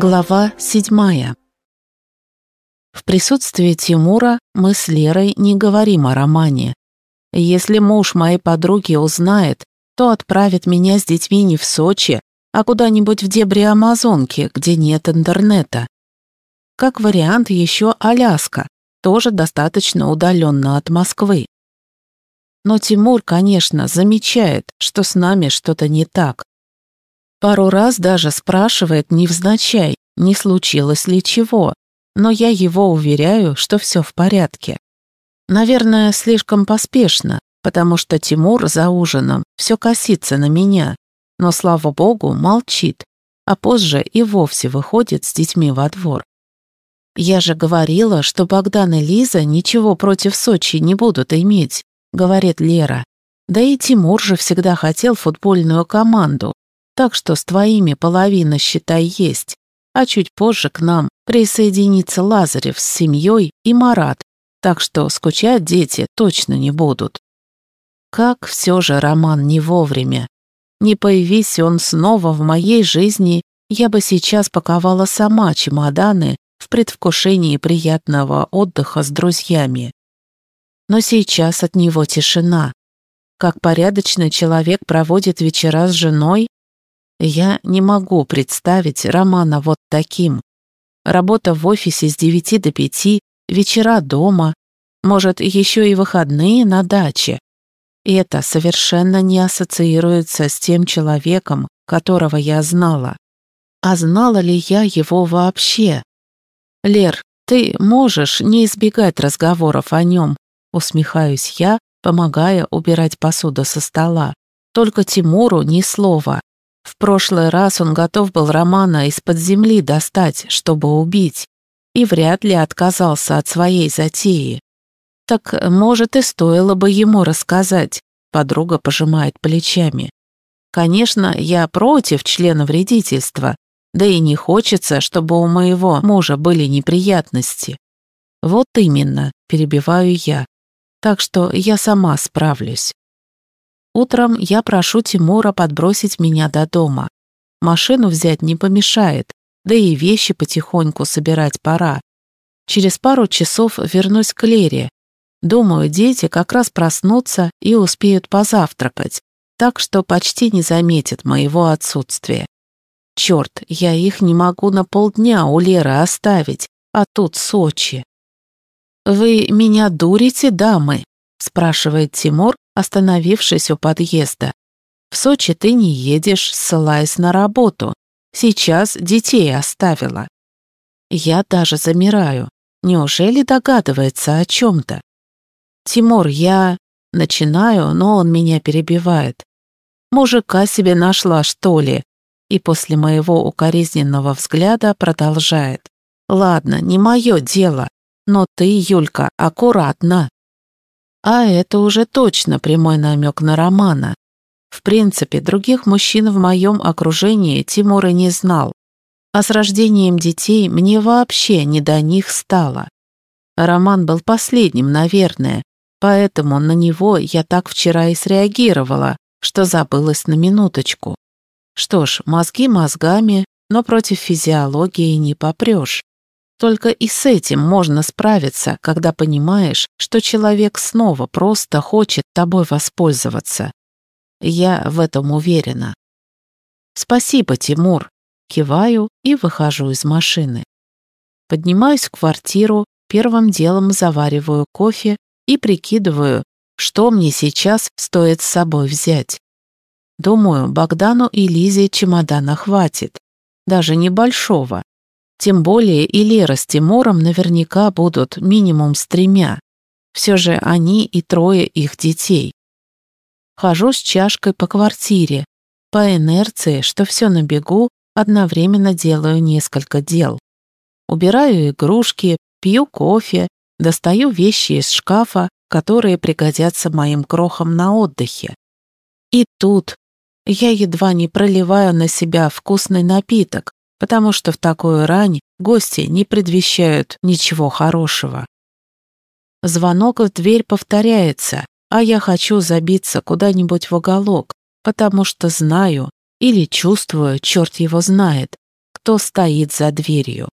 Глава седьмая. В присутствии Тимура мы с Лерой не говорим о романе. Если муж моей подруги узнает, то отправит меня с детьми не в Сочи, а куда-нибудь в дебри Амазонки, где нет интернета. Как вариант еще Аляска, тоже достаточно удаленно от Москвы. Но Тимур, конечно, замечает, что с нами что-то не так. Пару раз даже спрашивает невзначай, не случилось ли чего, но я его уверяю, что все в порядке. Наверное, слишком поспешно, потому что Тимур за ужином все косится на меня, но, слава богу, молчит, а позже и вовсе выходит с детьми во двор. «Я же говорила, что Богдан и Лиза ничего против Сочи не будут иметь», — говорит Лера. «Да и Тимур же всегда хотел футбольную команду, так что с твоими половина, считай, есть. А чуть позже к нам присоединится Лазарев с семьей и Марат, так что скучать дети точно не будут. Как все же Роман не вовремя. Не появись он снова в моей жизни, я бы сейчас паковала сама чемоданы в предвкушении приятного отдыха с друзьями. Но сейчас от него тишина. Как порядочный человек проводит вечера с женой, я не могу представить Романа вот таким. Работа в офисе с 9 до 5, вечера дома, может, еще и выходные на даче. Это совершенно не ассоциируется с тем человеком, которого я знала. А знала ли я его вообще? Лер, ты можешь не избегать разговоров о нем, усмехаюсь я, помогая убирать посуду со стола. Только Тимуру ни слова. В прошлый раз он готов был Романа из-под земли достать, чтобы убить, и вряд ли отказался от своей затеи. Так, может, и стоило бы ему рассказать, подруга пожимает плечами. Конечно, я против члена вредительства, да и не хочется, чтобы у моего мужа были неприятности. Вот именно, перебиваю я. Так что я сама справлюсь. Утром я прошу Тимура подбросить меня до дома. Машину взять не помешает, да и вещи потихоньку собирать пора. Через пару часов вернусь к Лере. Думаю, дети как раз проснутся и успеют позавтракать, так что почти не заметят моего отсутствия. Черт, я их не могу на полдня у Леры оставить, а тут Сочи. «Вы меня дурите, дамы?» – спрашивает Тимур, остановившись у подъезда. «В Сочи ты не едешь, ссылаясь на работу. Сейчас детей оставила». Я даже замираю. Неужели догадывается о чем-то? «Тимур, я...» Начинаю, но он меня перебивает. «Мужика себе нашла, что ли?» И после моего укоризненного взгляда продолжает. «Ладно, не мое дело, но ты, Юлька, аккуратно». А это уже точно прямой намек на Романа. В принципе, других мужчин в моем окружении Тимур и не знал. А с рождением детей мне вообще не до них стало. Роман был последним, наверное, поэтому на него я так вчера и среагировала, что забылась на минуточку. Что ж, мозги мозгами, но против физиологии не попрешь. Только и с этим можно справиться, когда понимаешь, что человек снова просто хочет тобой воспользоваться. Я в этом уверена. Спасибо, Тимур. Киваю и выхожу из машины. Поднимаюсь в квартиру, первым делом завариваю кофе и прикидываю, что мне сейчас стоит с собой взять. Думаю, Богдану и Лизе чемодана хватит. Даже небольшого. Тем более и Лера с Тимуром наверняка будут минимум с тремя. Все же они и трое их детей. Хожу с чашкой по квартире. По инерции, что все на бегу, одновременно делаю несколько дел. Убираю игрушки, пью кофе, достаю вещи из шкафа, которые пригодятся моим крохам на отдыхе. И тут я едва не проливаю на себя вкусный напиток, потому что в такую рань гости не предвещают ничего хорошего. Звонок в дверь повторяется, а я хочу забиться куда-нибудь в уголок, потому что знаю или чувствую, черт его знает, кто стоит за дверью.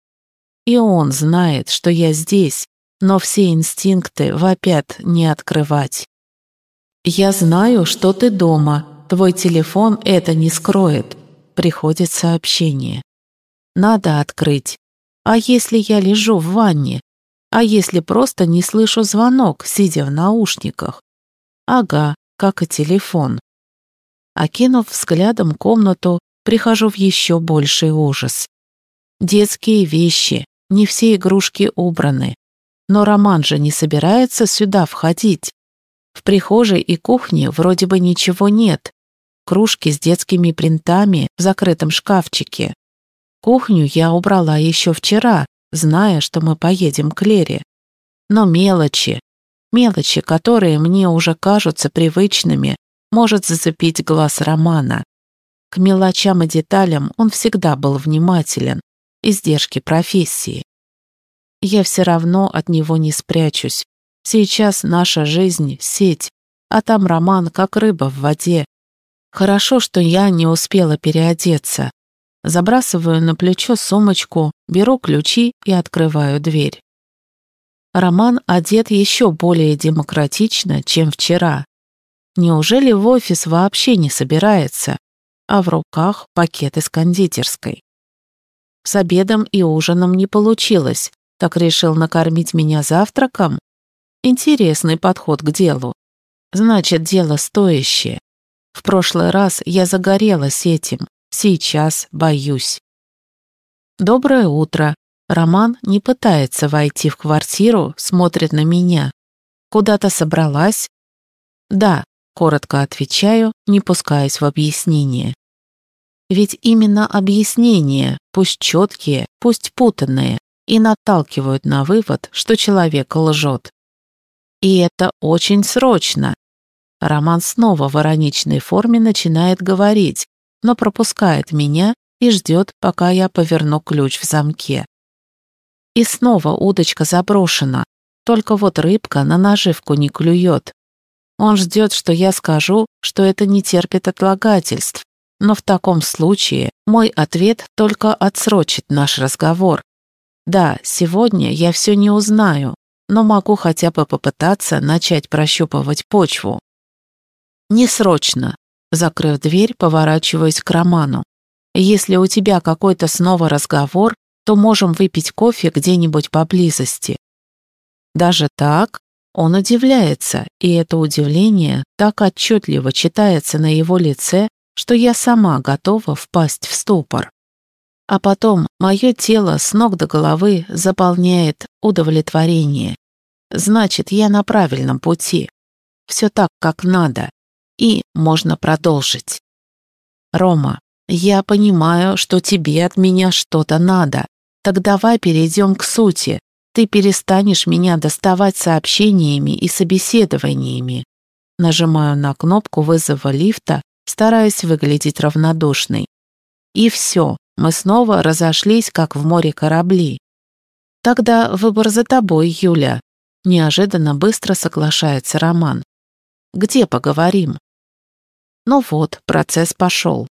И он знает, что я здесь, но все инстинкты вопят не открывать. «Я знаю, что ты дома. Твой телефон это не скроет». Приходит сообщение. «Надо открыть. А если я лежу в ванне? А если просто не слышу звонок, сидя в наушниках? Ага, как и телефон. Окинув взглядом комнату, прихожу в еще больший ужас. Детские вещи, не все игрушки убраны. Но Роман же не собирается сюда входить. В прихожей и кухне вроде бы ничего нет. Кружки с детскими принтами в закрытом шкафчике. Кухню я убрала еще вчера, зная, что мы поедем к Лере. Но мелочи, мелочи, которые мне уже кажутся привычными, может зацепить глаз Романа. К мелочам и деталям он всегда был внимателен, издержки профессии. Я все равно от него не спрячусь. Сейчас наша жизнь — сеть, а там Роман как рыба в воде. Хорошо, что я не успела переодеться. Забрасываю на плечо сумочку, беру ключи и открываю дверь. Роман одет еще более демократично, чем вчера. Неужели в офис вообще не собирается, а в руках пакет из кондитерской? С обедом и ужином не получилось, так решил накормить меня завтраком? Интересный подход к делу. Значит, дело стоящее. В прошлый раз я загорелась этим, Сейчас боюсь. Доброе утро. Роман не пытается войти в квартиру, смотрит на меня. Куда-то собралась? Да, коротко отвечаю, не пускаясь в объяснение. Ведь именно объяснения, пусть четкие, пусть путанные, и наталкивают на вывод, что человек лжет. И это очень срочно. Роман снова в ироничной форме начинает говорить, но пропускает меня и ждет, пока я поверну ключ в замке. И снова удочка заброшена, только вот рыбка на наживку не клюет. Он ждет, что я скажу, что это не терпит отлагательств, но в таком случае мой ответ только отсрочит наш разговор. Да, сегодня я все не узнаю, но могу хотя бы попытаться начать прощупывать почву. Не срочно, Закрыв дверь, поворачиваюсь к Роману. «Если у тебя какой-то снова разговор, то можем выпить кофе где-нибудь поблизости». Даже так он удивляется, и это удивление так отчетливо читается на его лице, что я сама готова впасть в ступор. А потом мое тело с ног до головы заполняет удовлетворение. Значит, я на правильном пути. Все так, как надо и можно продолжить. Рома, я понимаю, что тебе от меня что-то надо. Так давай перейдем к сути. Ты перестанешь меня доставать сообщениями и собеседованиями. Нажимаю на кнопку вызова лифта, стараясь выглядеть равнодушной. И все, мы снова разошлись, как в море корабли. Тогда выбор за тобой, Юля. Неожиданно быстро соглашается Роман. Где поговорим? Ну вот, процесс пошел.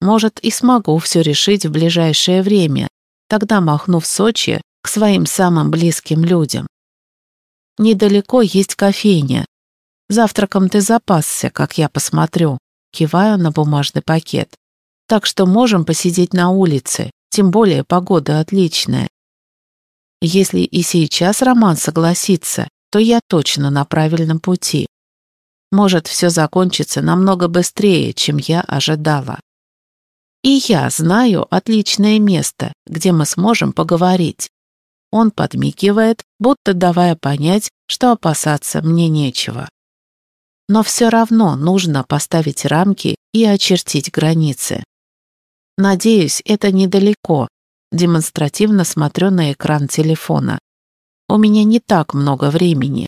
Может, и смогу все решить в ближайшее время, тогда махну в Сочи к своим самым близким людям. Недалеко есть кофейня. Завтраком ты запасся, как я посмотрю. Киваю на бумажный пакет. Так что можем посидеть на улице, тем более погода отличная. Если и сейчас Роман согласится, то я точно на правильном пути. Может, все закончится намного быстрее, чем я ожидала. И я знаю отличное место, где мы сможем поговорить. Он подмигивает, будто давая понять, что опасаться мне нечего. Но все равно нужно поставить рамки и очертить границы. Надеюсь, это недалеко. Демонстративно смотрю на экран телефона. У меня не так много времени.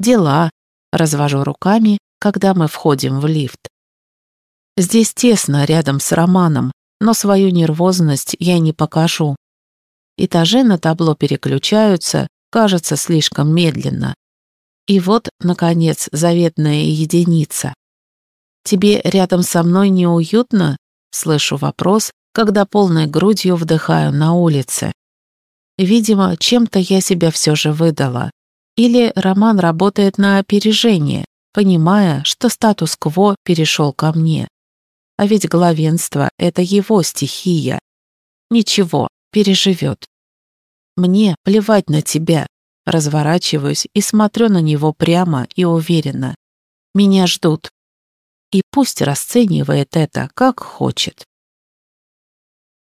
Дела, Развожу руками, когда мы входим в лифт. Здесь тесно рядом с Романом, но свою нервозность я не покажу. Этажи на табло переключаются, кажется слишком медленно. И вот, наконец, заветная единица. «Тебе рядом со мной неуютно?» Слышу вопрос, когда полной грудью вдыхаю на улице. Видимо, чем-то я себя все же выдала. Или Роман работает на опережение, понимая, что статус-кво перешел ко мне. А ведь главенство — это его стихия. Ничего, переживет. Мне плевать на тебя. Разворачиваюсь и смотрю на него прямо и уверенно. Меня ждут. И пусть расценивает это, как хочет.